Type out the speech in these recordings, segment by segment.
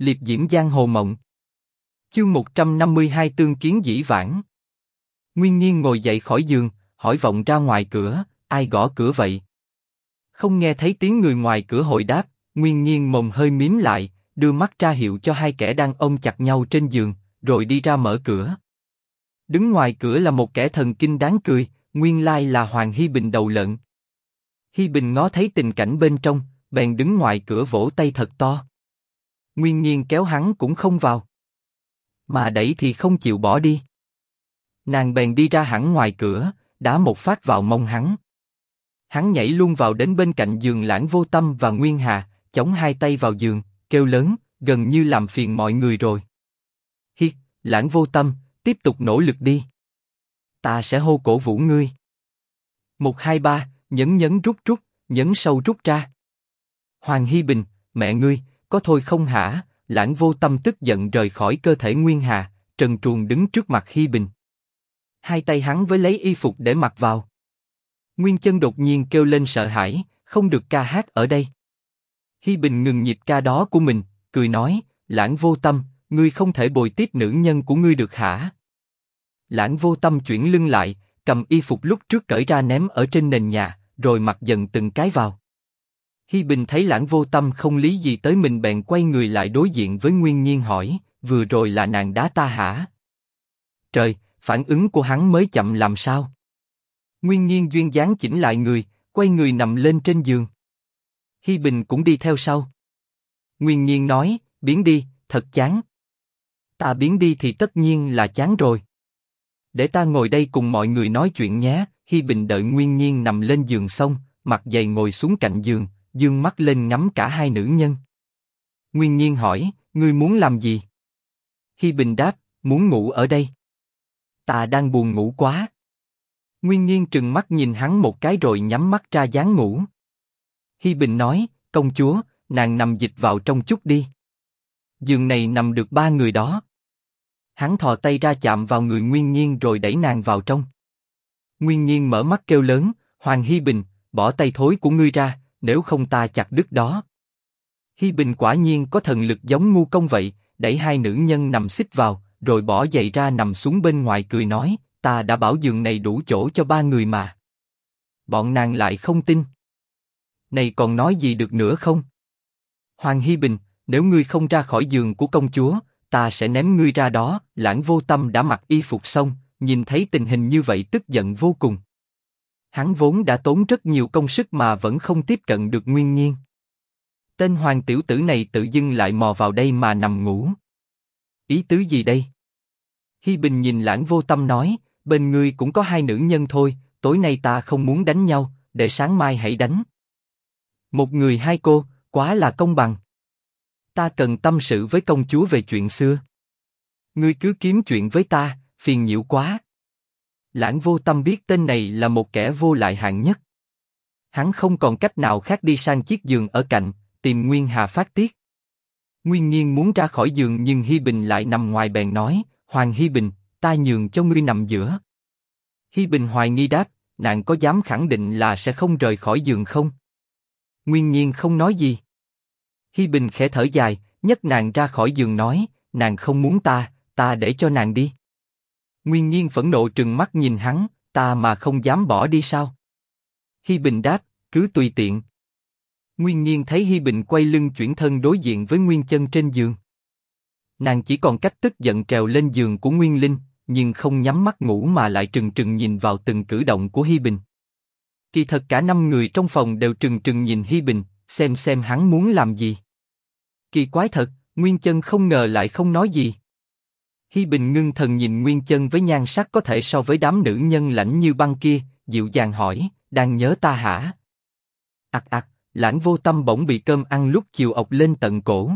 liệp diễm giang hồ mộng. Chương 152 tương kiến dĩ vãng. Nguyên Nhiên ngồi dậy khỏi giường, hỏi vọng ra ngoài cửa, ai gõ cửa vậy? Không nghe thấy tiếng người ngoài cửa hồi đáp, Nguyên Nhiên mồm hơi mím lại, đưa mắt ra hiệu cho hai kẻ đang ôm chặt nhau trên giường, rồi đi ra mở cửa. Đứng ngoài cửa là một kẻ thần kinh đáng cười, nguyên lai là Hoàng hy Bình đầu lợn. hy Bình ngó thấy tình cảnh bên trong, bèn đứng ngoài cửa vỗ tay thật to. Nguyên Nhiên kéo hắn cũng không vào, mà đẩy thì không chịu bỏ đi. Nàng bèn đi ra hẳn ngoài cửa, đá một phát vào mông hắn. Hắn nhảy luôn vào đến bên cạnh giường lãng vô tâm và Nguyên Hà, chống hai tay vào giường, kêu lớn, gần như làm phiền mọi người rồi. Hi, lãng vô tâm, tiếp tục nỗ lực đi. Ta sẽ hô cổ vũ ngươi. Một hai ba, nhấn nhấn rút rút, nhấn sâu rút ra. Hoàng Hi Bình, mẹ ngươi, có thôi không hả? Lãng vô tâm tức giận rời khỏi cơ thể Nguyên Hà, trần truồng đứng trước mặt Hi Bình. Hai tay hắn với lấy y phục để mặc vào. Nguyên chân đột nhiên kêu lên sợ hãi, không được ca hát ở đây. Hi Bình ngừng nhịp ca đó của mình, cười nói, lãng vô tâm, ngươi không thể bồi tiếp nữ nhân của ngươi được hả? Lãng vô tâm chuyển lưng lại, cầm y phục lúc trước cởi ra ném ở trên nền nhà, rồi mặc dần từng cái vào. Hi Bình thấy lãng vô tâm không lý gì tới mình bèn quay người lại đối diện với Nguyên Nhiên hỏi, vừa rồi là nàng đá ta hả? Trời, phản ứng của hắn mới chậm làm sao? Nguyên Nhiên duyên dáng chỉnh lại người, quay người nằm lên trên giường. Hi Bình cũng đi theo sau. Nguyên Nhiên nói, biến đi, thật chán. Ta biến đi thì tất nhiên là chán rồi. Để ta ngồi đây cùng mọi người nói chuyện nhé. Hi Bình đợi Nguyên Nhiên nằm lên giường xong, mặt dày ngồi xuống cạnh giường, dương mắt lên ngắm cả hai nữ nhân. Nguyên Nhiên hỏi, ngươi muốn làm gì? Hi Bình đáp, muốn ngủ ở đây. Ta đang buồn ngủ quá. Nguyên Nhiên trừng mắt nhìn hắn một cái rồi nhắm mắt ra dáng ngủ. Hi Bình nói, công chúa, nàng nằm dịch vào trong chút đi. Giường này nằm được ba người đó. Hắn thò tay ra chạm vào người Nguyên Nhiên rồi đẩy nàng vào trong. Nguyên Nhiên mở mắt kêu lớn, Hoàng Hi Bình, bỏ tay thối của ngươi ra, nếu không ta chặt đứt đó. Hi Bình quả nhiên có thần lực giống ngu công vậy, đẩy hai nữ nhân nằm xích vào, rồi bỏ giày ra nằm xuống bên ngoài cười nói, ta đã bảo giường này đủ chỗ cho ba người mà. Bọn nàng lại không tin. Này còn nói gì được nữa không? Hoàng Hi Bình, nếu ngươi không ra khỏi giường của công chúa, ta sẽ ném ngươi ra đó. Lãng vô tâm đã mặc y phục xong, nhìn thấy tình hình như vậy tức giận vô cùng. Hắn vốn đã tốn rất nhiều công sức mà vẫn không tiếp cận được nguyên nhiên. Tên hoàng tiểu tử này tự dưng lại mò vào đây mà nằm ngủ. Ý tứ gì đây? Hi Bình nhìn lãng vô tâm nói, bên ngươi cũng có hai nữ nhân thôi, tối nay ta không muốn đánh nhau, để sáng mai hãy đánh. Một người hai cô, quá là công bằng. Ta cần tâm sự với công chúa về chuyện xưa. Ngươi cứ kiếm chuyện với ta, phiền nhiễu quá. Lãng vô tâm biết tên này là một kẻ vô lại hạng nhất. Hắn không còn cách nào khác đi sang chiếc giường ở cạnh, tìm Nguyên Hà phát tiết. Nguyên Nhiên muốn ra khỏi giường nhưng Hi Bình lại nằm ngoài bèn nói, Hoàng Hi Bình, ta nhường cho ngươi nằm giữa. Hi Bình hoài nghi đáp, nàng có dám khẳng định là sẽ không rời khỏi giường không? Nguyên Nhiên không nói gì. Hi Bình khẽ thở dài, nhấc nàng ra khỏi giường nói, nàng không muốn ta, ta để cho nàng đi. Nguyên Nhiên phẫn nộ trừng mắt nhìn hắn, ta mà không dám bỏ đi sao? Hi Bình đáp, cứ tùy tiện. Nguyên Nhiên thấy Hi Bình quay lưng chuyển thân đối diện với Nguyên Chân trên giường. Nàng chỉ còn cách tức giận trèo lên giường của Nguyên Linh, nhưng không nhắm mắt ngủ mà lại trừng trừng nhìn vào từng cử động của Hi Bình. Kỳ thật cả năm người trong phòng đều trừng trừng nhìn Hi Bình, xem xem hắn muốn làm gì. Kỳ quái thật, Nguyên Chân không ngờ lại không nói gì. Hi Bình ngưng thần nhìn Nguyên Chân với nhan sắc có thể so với đám nữ nhân lãnh như băng kia, dịu dàng hỏi, đang nhớ ta hả? ặc ặc, lãng vô tâm bỗng bị cơm ăn lúc chiều ọc lên tận cổ.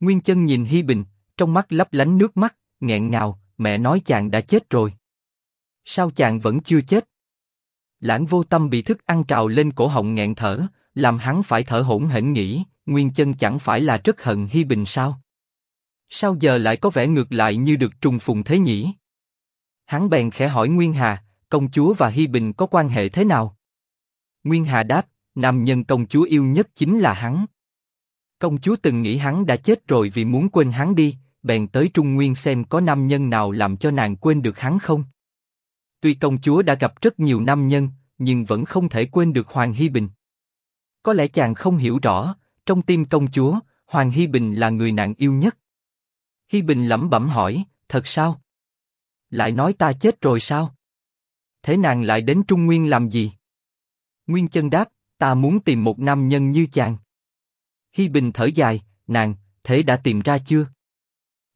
Nguyên Chân nhìn Hi Bình, trong mắt lấp lánh nước mắt, nghẹn ngào, mẹ nói chàng đã chết rồi. Sao chàng vẫn chưa chết? Lãng vô tâm bị thức ăn trào lên cổ họng nghẹn thở, làm hắn phải thở hổn hển nghĩ, Nguyên Chân chẳng phải là rất hận Hi Bình sao? Sao giờ lại có vẻ ngược lại như được trùng phùng thế nhỉ? Hắn bèn khẽ hỏi Nguyên Hà, công chúa và Hi Bình có quan hệ thế nào? Nguyên Hà đáp, nam nhân công chúa yêu nhất chính là hắn. Công chúa từng nghĩ hắn đã chết rồi vì muốn quên hắn đi, bèn tới Trung Nguyên xem có nam nhân nào làm cho nàng quên được hắn không. Tuy công chúa đã gặp rất nhiều nam nhân, nhưng vẫn không thể quên được Hoàng hi Bình. Có lẽ chàng không hiểu rõ, trong tim công chúa, Hoàng hi Bình là người nàng yêu nhất. Hi Bình lẩm bẩm hỏi, thật sao? Lại nói ta chết rồi sao? Thế nàng lại đến Trung Nguyên làm gì? Nguyên chân đáp, ta muốn tìm một nam nhân như chàng. Hi Bình thở dài, nàng, thế đã tìm ra chưa?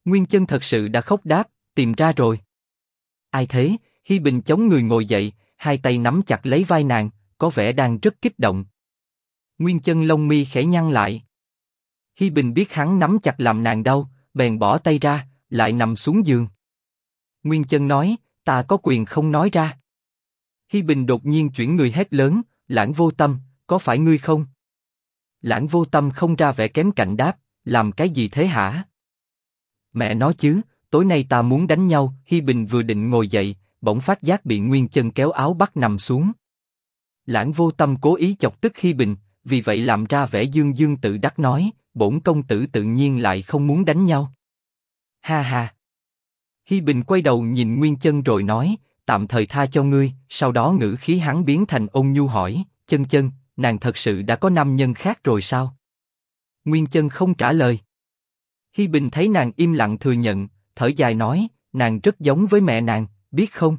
Nguyên chân thật sự đã khóc đáp, tìm ra rồi. Ai thế? Hi Bình chống người ngồi dậy, hai tay nắm chặt lấy vai nàng, có vẻ đang rất kích động. Nguyên chân lông mi khẽ nhăn lại. Hi Bình biết hắn nắm chặt làm nàng đau, bèn bỏ tay ra, lại nằm xuống giường. Nguyên chân nói, ta có quyền không nói ra. Hi Bình đột nhiên chuyển người hét lớn, lãng vô tâm, có phải ngươi không? Lãng vô tâm không ra vẻ kém cạnh đáp, làm cái gì thế hả? Mẹ nói chứ, tối nay ta muốn đánh nhau. Hi Bình vừa định ngồi dậy, bỗng phát giác bị Nguyên Chân kéo áo bắt nằm xuống. Lãng vô tâm cố ý chọc tức Hi Bình, vì vậy làm ra vẻ dương dương tự đắc nói, bổn công tử tự nhiên lại không muốn đánh nhau. Ha ha. Hi Bình quay đầu nhìn Nguyên Chân rồi nói, tạm thời tha cho ngươi. Sau đó ngữ khí hắn biến thành ôn nhu hỏi, chân chân, nàng thật sự đã có nam nhân khác rồi sao? Nguyên Chân không trả lời. Hi Bình thấy nàng im lặng thừa nhận, thở dài nói, nàng rất giống với mẹ nàng, biết không?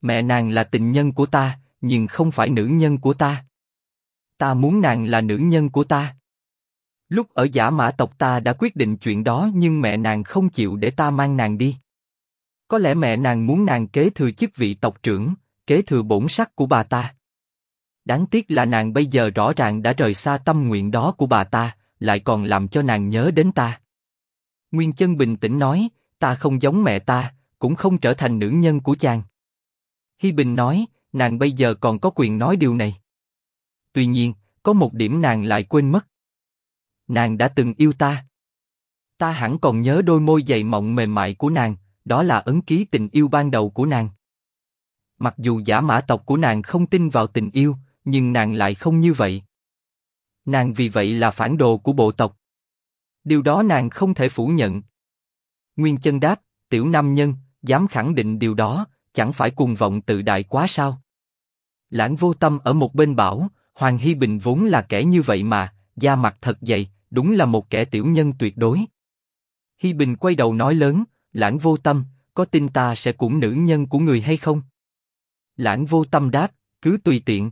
Mẹ nàng là tình nhân của ta, nhưng không phải nữ nhân của ta. Ta muốn nàng là nữ nhân của ta. Lúc ở giả mã tộc ta đã quyết định chuyện đó nhưng mẹ nàng không chịu để ta mang nàng đi. Có lẽ mẹ nàng muốn nàng kế thừa chức vị tộc trưởng, kế thừa bổn sắc của bà ta. Đáng tiếc là nàng bây giờ rõ ràng đã rời xa tâm nguyện đó của bà ta, lại còn làm cho nàng nhớ đến ta. Nguyên Chân bình tĩnh nói, ta không giống mẹ ta, cũng không trở thành nữ nhân của chàng. Hi Bình nói, nàng bây giờ còn có quyền nói điều này. Tuy nhiên, có một điểm nàng lại quên mất. Nàng đã từng yêu ta. Ta hẳn còn nhớ đôi môi dày mọng mềm mại của nàng, đó là ấn ký tình yêu ban đầu của nàng. Mặc dù giả mã tộc của nàng không tin vào tình yêu, nhưng nàng lại không như vậy. Nàng vì vậy là phản đồ của bộ tộc. Điều đó nàng không thể phủ nhận. Nguyên chân đáp, tiểu nam nhân, dám khẳng định điều đó, chẳng phải cuồng vọng tự đại quá sao? Lãng vô tâm ở một bên bảo, Hoàng Hy Bình vốn là kẻ như vậy mà, da mặt thật dày, đúng là một kẻ tiểu nhân tuyệt đối. Hy Bình quay đầu nói lớn, Lãng vô tâm, có tin ta sẽ cũng nữ nhân của người hay không? Lãng vô tâm đáp, cứ tùy tiện.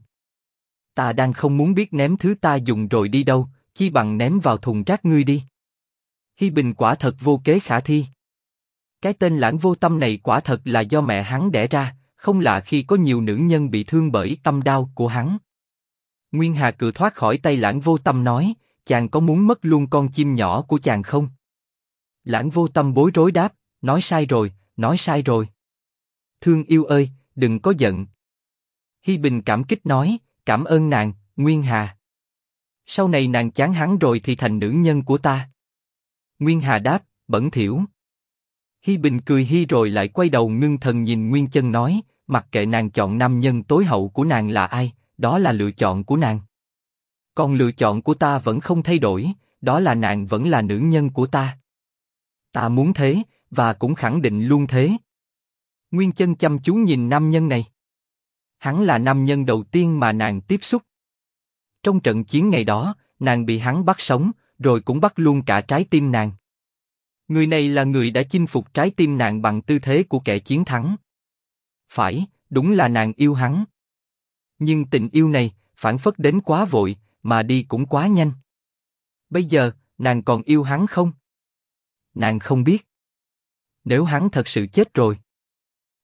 Ta đang không muốn biết ném thứ ta dùng rồi đi đâu, chi bằng ném vào thùng rác ngươi đi. Hi Bình quả thật vô kế khả thi. Cái tên lãng vô tâm này quả thật là do mẹ hắn đẻ ra, không lạ khi có nhiều nữ nhân bị thương bởi tâm đau của hắn. Nguyên Hà cự thoát khỏi tay lãng vô tâm nói, chàng có muốn mất luôn con chim nhỏ của chàng không? Lãng vô tâm bối rối đáp, nói sai rồi, nói sai rồi. Thương yêu ơi, đừng có giận. Hi Bình cảm kích nói, cảm ơn nàng, Nguyên Hà. Sau này nàng chán hắn rồi thì thành nữ nhân của ta. Nguyên Hà đáp, bẩn thỉu. Hi Bình cười hi rồi lại quay đầu ngưng thần nhìn Nguyên Chân nói, mặc kệ nàng chọn nam nhân tối hậu của nàng là ai, đó là lựa chọn của nàng. Còn lựa chọn của ta vẫn không thay đổi, đó là nàng vẫn là nữ nhân của ta. Ta muốn thế, và cũng khẳng định luôn thế. Nguyên Chân chăm chú nhìn nam nhân này. Hắn là nam nhân đầu tiên mà nàng tiếp xúc. Trong trận chiến ngày đó, nàng bị hắn bắt sống, rồi cũng bắt luôn cả trái tim nàng. Người này là người đã chinh phục trái tim nàng bằng tư thế của kẻ chiến thắng. Phải, đúng là nàng yêu hắn. Nhưng tình yêu này, phản phất đến quá vội, mà đi cũng quá nhanh. Bây giờ, nàng còn yêu hắn không? Nàng không biết. Nếu hắn thật sự chết rồi,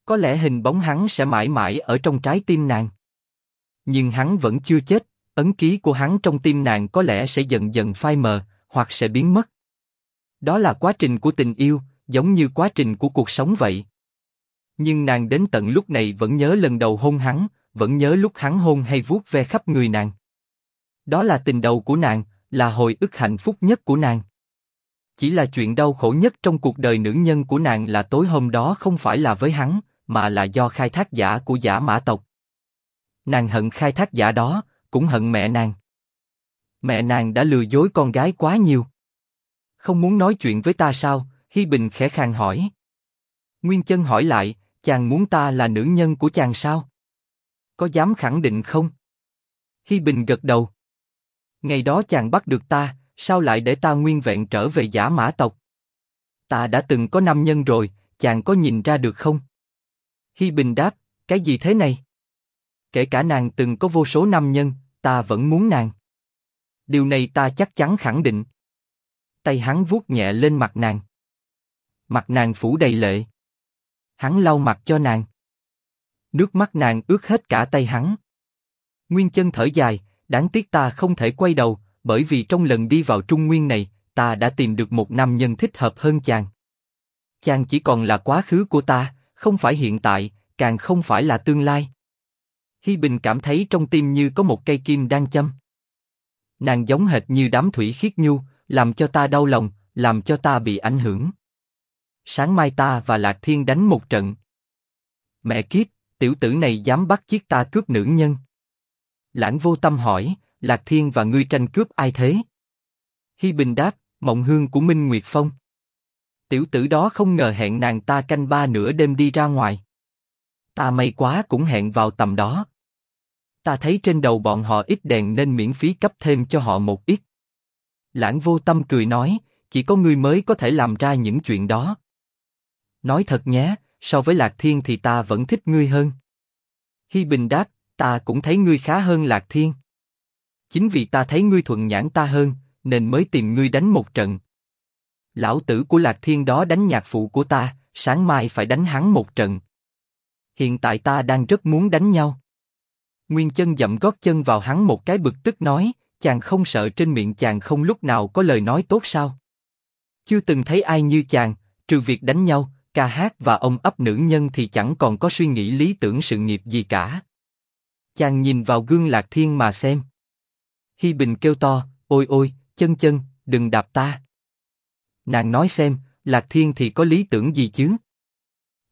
có lẽ hình bóng hắn sẽ mãi mãi ở trong trái tim nàng. Nhưng hắn vẫn chưa chết, ấn ký của hắn trong tim nàng có lẽ sẽ dần dần phai mờ, hoặc sẽ biến mất. Đó là quá trình của tình yêu, giống như quá trình của cuộc sống vậy. Nhưng nàng đến tận lúc này vẫn nhớ lần đầu hôn hắn, vẫn nhớ lúc hắn hôn hay vuốt ve khắp người nàng. Đó là tình đầu của nàng, là hồi ức hạnh phúc nhất của nàng. Chỉ là chuyện đau khổ nhất trong cuộc đời nữ nhân của nàng là tối hôm đó không phải là với hắn, mà là do khai thác giả của giả mã tộc. Nàng hận khai thác giả đó, cũng hận mẹ nàng. Mẹ nàng đã lừa dối con gái quá nhiều. Không muốn nói chuyện với ta sao? Hi Bình khẽ khàng hỏi. Nguyên Chân hỏi lại, chàng muốn ta là nữ nhân của chàng sao? Có dám khẳng định không? Hi Bình gật đầu. Ngày đó chàng bắt được ta, sao lại để ta nguyên vẹn trở về giả mã tộc? Ta đã từng có nam nhân rồi, chàng có nhìn ra được không? Hi Bình đáp, cái gì thế này? Kể cả nàng từng có vô số nam nhân, ta vẫn muốn nàng. Điều này ta chắc chắn khẳng định. Tay hắn vuốt nhẹ lên mặt nàng. Mặt nàng phủ đầy lệ. Hắn lau mặt cho nàng. Nước mắt nàng ướt hết cả tay hắn. Nguyên chân thở dài, đáng tiếc ta không thể quay đầu, bởi vì trong lần đi vào Trung Nguyên này, ta đã tìm được một nam nhân thích hợp hơn chàng. Chàng chỉ còn là quá khứ của ta, không phải hiện tại, càng không phải là tương lai. Hi Bình cảm thấy trong tim như có một cây kim đang châm. Nàng giống hệt như đám thủy khiết nhu, làm cho ta đau lòng, làm cho ta bị ảnh hưởng. Sáng mai ta và Lạc Thiên đánh một trận. Mẹ kiếp, tiểu tử này dám bắt chiếc ta cướp nữ nhân. Lãng vô tâm hỏi, Lạc Thiên và ngươi tranh cướp ai thế? Hi Bình đáp, Mộng Hương của Minh Nguyệt Phong. Tiểu tử đó không ngờ hẹn nàng ta canh ba nửa đêm đi ra ngoài. Ta may quá cũng hẹn vào tầm đó. Ta thấy trên đầu bọn họ ít đèn nên miễn phí cấp thêm cho họ một ít. Lãng vô tâm cười nói, chỉ có ngươi mới có thể làm ra những chuyện đó. Nói thật nhé, so với Lạc Thiên thì ta vẫn thích ngươi hơn. Hi Bình đáp, ta cũng thấy ngươi khá hơn Lạc Thiên. Chính vì ta thấy ngươi thuận nhãn ta hơn, nên mới tìm ngươi đánh một trận. Lão tử của Lạc Thiên đó đánh nhạc phụ của ta, sáng mai phải đánh hắn một trận. Hiện tại ta đang rất muốn đánh nhau. Nguyên chân dậm gót chân vào hắn một cái bực tức nói, chàng không sợ trên miệng chàng không lúc nào có lời nói tốt sao? Chưa từng thấy ai như chàng, trừ việc đánh nhau, ca hát và ông ấp nữ nhân thì chẳng còn có suy nghĩ lý tưởng sự nghiệp gì cả. Chàng nhìn vào gương lạc thiên mà xem. Hi Bình kêu to, ôi ôi, chân chân, đừng đạp ta. Nàng nói xem, lạc thiên thì có lý tưởng gì chứ?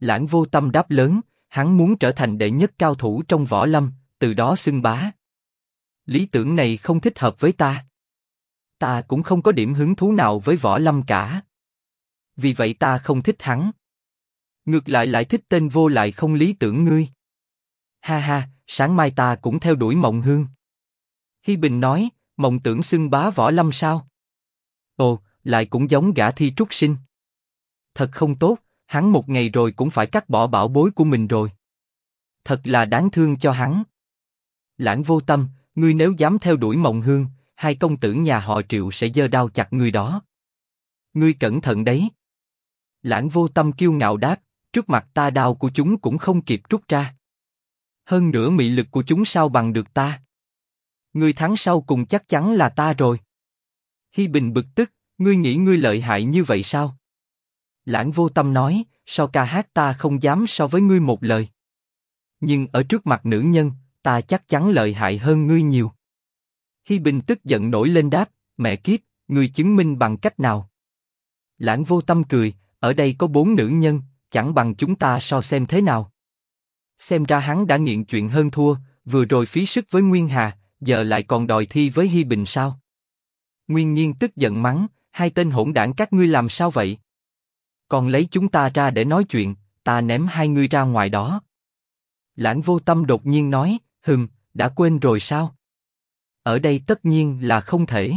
Lãng vô tâm đáp lớn, hắn muốn trở thành đệ nhất cao thủ trong võ lâm, từ đó xưng bá. Lý tưởng này không thích hợp với ta. Ta cũng không có điểm hứng thú nào với võ lâm cả. Vì vậy ta không thích hắn. Ngược lại lại thích tên vô lại không lý tưởng ngươi. Ha ha, sáng mai ta cũng theo đuổi mộng hương. Hi Bình nói, mộng tưởng xưng bá võ lâm sao? Ồ, lại cũng giống gã thi trúc sinh. Thật không tốt, hắn một ngày rồi cũng phải cắt bỏ bảo bối của mình rồi. Thật là đáng thương cho hắn. Lãng vô tâm, ngươi nếu dám theo đuổi mộng hương, hai công tử nhà họ triệu sẽ giơ đao chặt ngươi đó. Ngươi cẩn thận đấy. Lãng vô tâm kiêu ngạo đáp, trước mặt ta đao của chúng cũng không kịp rút ra. Hơn nữa mị lực của chúng sao bằng được ta. Ngươi thắng sau cùng chắc chắn là ta rồi. Hi Bình bực tức, ngươi nghĩ ngươi lợi hại như vậy sao? Lãng vô tâm nói, so ca hát ta không dám so với ngươi một lời. Nhưng ở trước mặt nữ nhân, ta chắc chắn lợi hại hơn ngươi nhiều. Hi Bình tức giận nổi lên đáp, mẹ kiếp, ngươi chứng minh bằng cách nào? Lãng vô tâm cười, ở đây có bốn nữ nhân, chẳng bằng chúng ta so xem thế nào. Xem ra hắn đã nghiện chuyện hơn thua, vừa rồi phí sức với Nguyên Hà, giờ lại còn đòi thi với Hi Bình sao? Nguyên Nhiên tức giận mắng, hai tên hỗn đảng các ngươi làm sao vậy? Còn lấy chúng ta ra để nói chuyện, ta ném hai ngươi ra ngoài đó. Lãng vô tâm đột nhiên nói, hừm, đã quên rồi sao? Ở đây tất nhiên là không thể.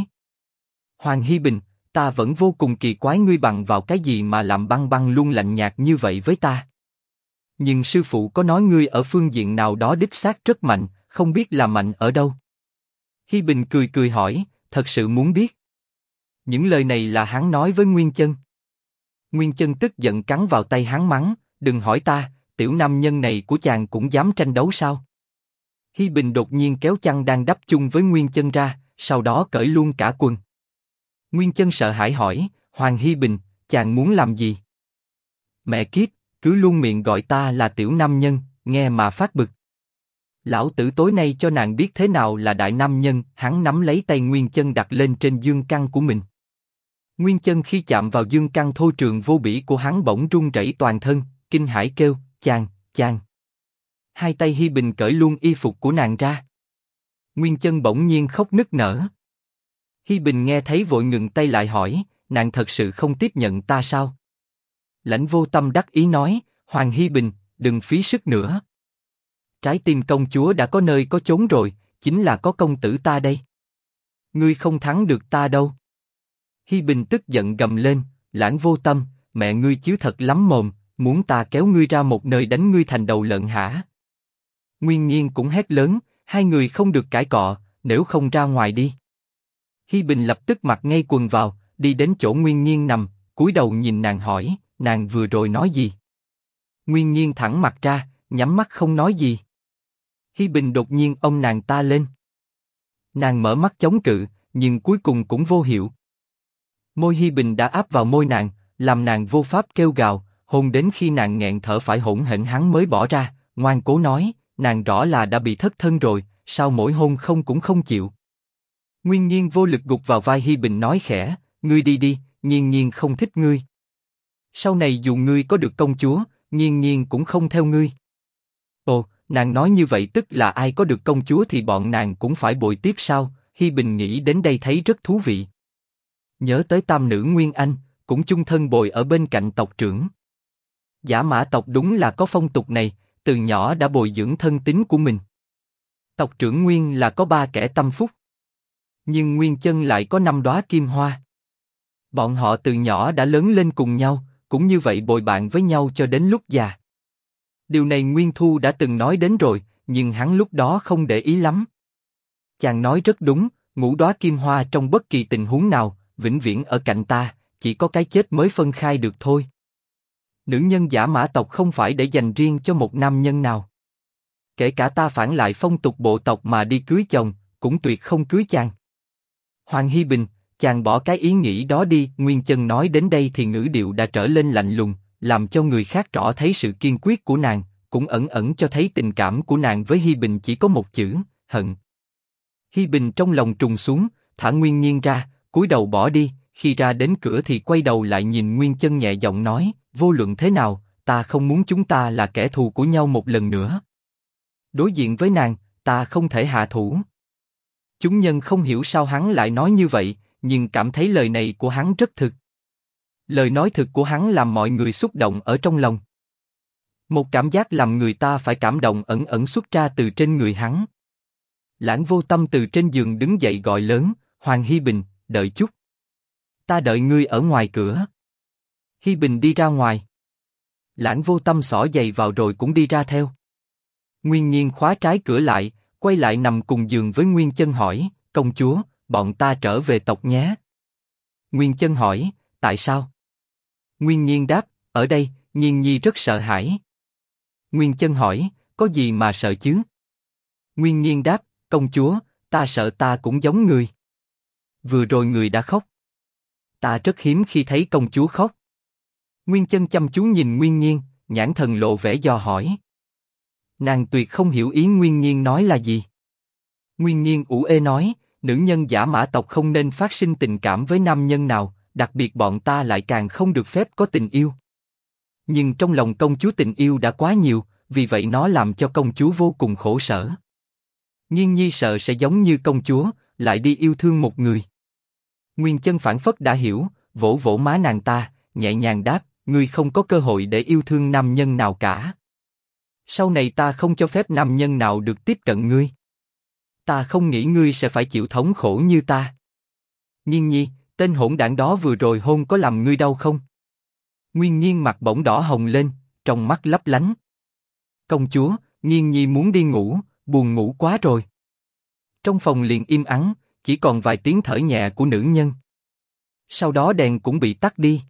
Hoàng Hi Bình, ta vẫn vô cùng kỳ quái ngươi bằng vào cái gì mà làm băng băng luôn lạnh nhạt như vậy với ta. Nhưng sư phụ có nói ngươi ở phương diện nào đó đích xác rất mạnh, không biết là mạnh ở đâu. Hi Bình cười cười hỏi, thật sự muốn biết. Những lời này là hắn nói với Nguyên Chân. Nguyên Chân tức giận cắn vào tay hắn mắng, đừng hỏi ta, tiểu nam nhân này của chàng cũng dám tranh đấu sao? Hi Bình đột nhiên kéo chăn đang đắp chung với Nguyên Chân ra, sau đó cởi luôn cả quần. Nguyên Chân sợ hãi hỏi, Hoàng Hi Bình, chàng muốn làm gì? Mẹ kiếp, cứ luôn miệng gọi ta là tiểu nam nhân, nghe mà phát bực. Lão tử tối nay cho nàng biết thế nào là đại nam nhân, hắn nắm lấy tay Nguyên Chân đặt lên trên dương căn của mình. Nguyên Chân khi chạm vào dương căn thô trường vô bỉ của hắn bỗng run rẩy toàn thân, kinh hãi kêu, chàng, chàng. Hai tay Hi Bình cởi luôn y phục của nàng ra. Nguyên Chân bỗng nhiên khóc nức nở. Hi Bình nghe thấy vội ngừng tay lại hỏi, nàng thật sự không tiếp nhận ta sao? Lãnh vô tâm đắc ý nói, Hoàng hy Bình, đừng phí sức nữa. Trái tim công chúa đã có nơi có chốn rồi, chính là có công tử ta đây. Ngươi không thắng được ta đâu. hy Bình tức giận gầm lên, lãng vô tâm, mẹ ngươi chiếu thật lắm mồm, muốn ta kéo ngươi ra một nơi đánh ngươi thành đầu lợn hả? Nguyên Nhiên cũng hét lớn, hai người không được cãi cọ, nếu không ra ngoài đi. Hi Bình lập tức mặc ngay quần vào, đi đến chỗ Nguyên Nhiên nằm, cúi đầu nhìn nàng hỏi, nàng vừa rồi nói gì? Nguyên Nhiên thẳng mặt ra, nhắm mắt không nói gì. Hi Bình đột nhiên ông nàng ta lên. Nàng mở mắt chống cự, nhưng cuối cùng cũng vô hiệu. Môi Hi Bình đã áp vào môi nàng, làm nàng vô pháp kêu gào, hôn đến khi nàng nghẹn thở phải hỗn hển hắn mới bỏ ra, ngoan cố nói, nàng rõ là đã bị thất thân rồi, sao mỗi hôn không cũng không chịu. Nguyên Nhiên vô lực gục vào vai Hi Bình nói khẽ, ngươi đi đi, Nhiên Nhiên không thích ngươi. Sau này dù ngươi có được công chúa, nghiên nghiên cũng không theo ngươi. Ồ, nàng nói như vậy tức là ai có được công chúa thì bọn nàng cũng phải bội tiếp sao? Hi Bình nghĩ đến đây thấy rất thú vị. Nhớ tới tam nữ Nguyên Anh, cũng chung thân bồi ở bên cạnh tộc trưởng. Giả mã tộc đúng là có phong tục này, từ nhỏ đã bồi dưỡng thân tính của mình. Tộc trưởng Nguyên là có ba kẻ tâm phúc, nhưng Nguyên chân lại có năm đóa kim hoa. Bọn họ từ nhỏ đã lớn lên cùng nhau, cũng như vậy bồi bạn với nhau cho đến lúc già. Điều này Nguyên Thu đã từng nói đến rồi, nhưng hắn lúc đó không để ý lắm. Chàng nói rất đúng, ngũ đóa kim hoa trong bất kỳ tình huống nào, vĩnh viễn ở cạnh ta, chỉ có cái chết mới phân khai được thôi. Nữ nhân giả mã tộc không phải để dành riêng cho một nam nhân nào. Kể cả ta phản lại phong tục bộ tộc mà đi cưới chồng, cũng tuyệt không cưới chàng. Hoàng hy Bình, chàng bỏ cái ý nghĩ đó đi. Nguyên Chân nói đến đây thì ngữ điệu đã trở lên lạnh lùng, làm cho người khác rõ thấy sự kiên quyết của nàng, cũng ẩn ẩn cho thấy tình cảm của nàng với Hi Bình chỉ có một chữ, hận. Hi Bình trong lòng trùng xuống, thả Nguyên Nhiên ra, cúi đầu bỏ đi. Khi ra đến cửa thì quay đầu lại nhìn Nguyên Chân nhẹ giọng nói, vô luận thế nào, ta không muốn chúng ta là kẻ thù của nhau một lần nữa. Đối diện với nàng, ta không thể hạ thủ. Chúng nhân không hiểu sao hắn lại nói như vậy, nhưng cảm thấy lời này của hắn rất thực. Lời nói thực của hắn làm mọi người xúc động ở trong lòng. Một cảm giác làm người ta phải cảm động ẩn ẩn xuất ra từ trên người hắn. Lãng vô tâm từ trên giường đứng dậy gọi lớn, Hoàng Hi Bình, đợi chút. Ta đợi ngươi ở ngoài cửa. Hi Bình đi ra ngoài. Lãng vô tâm xỏ giày vào rồi cũng đi ra theo. Nguyên Nhiên khóa trái cửa lại, quay lại nằm cùng giường với Nguyên Chân hỏi, công chúa, bọn ta trở về tộc nhé. Nguyên Chân hỏi, tại sao? Nguyên Nhiên đáp, ở đây, Nhiên Nhi rất sợ hãi. Nguyên Chân hỏi, có gì mà sợ chứ? Nguyên Nhiên đáp, công chúa, ta sợ ta cũng giống người. Vừa rồi người đã khóc. Ta rất hiếm khi thấy công chúa khóc. Nguyên Chân chăm chú nhìn Nguyên Nhiên, nhãn thần lộ vẻ do hỏi. Nàng tuyệt không hiểu ý Nguyên Nhiên nói là gì. Nguyên Nhiên ủ ê nói, nữ nhân giả mã tộc không nên phát sinh tình cảm với nam nhân nào, đặc biệt bọn ta lại càng không được phép có tình yêu. Nhưng trong lòng công chúa tình yêu đã quá nhiều, vì vậy nó làm cho công chúa vô cùng khổ sở. Nhiên Nhi sợ sẽ giống như công chúa, lại đi yêu thương một người. Nguyên chân phản phất đã hiểu, vỗ vỗ má nàng ta, nhẹ nhàng đáp, ngươi không có cơ hội để yêu thương nam nhân nào cả. Sau này ta không cho phép nam nhân nào được tiếp cận ngươi. Ta không nghĩ ngươi sẽ phải chịu thống khổ như ta. Nhiên nhi, tên hỗn đảng đó vừa rồi hôn có làm ngươi đau không? Nguyên nhiên mặt bỗng đỏ hồng lên, trong mắt lấp lánh. Công chúa, Nhiên nhi muốn đi ngủ, buồn ngủ quá rồi. Trong phòng liền im ắng, chỉ còn vài tiếng thở nhẹ của nữ nhân. Sau đó đèn cũng bị tắt đi.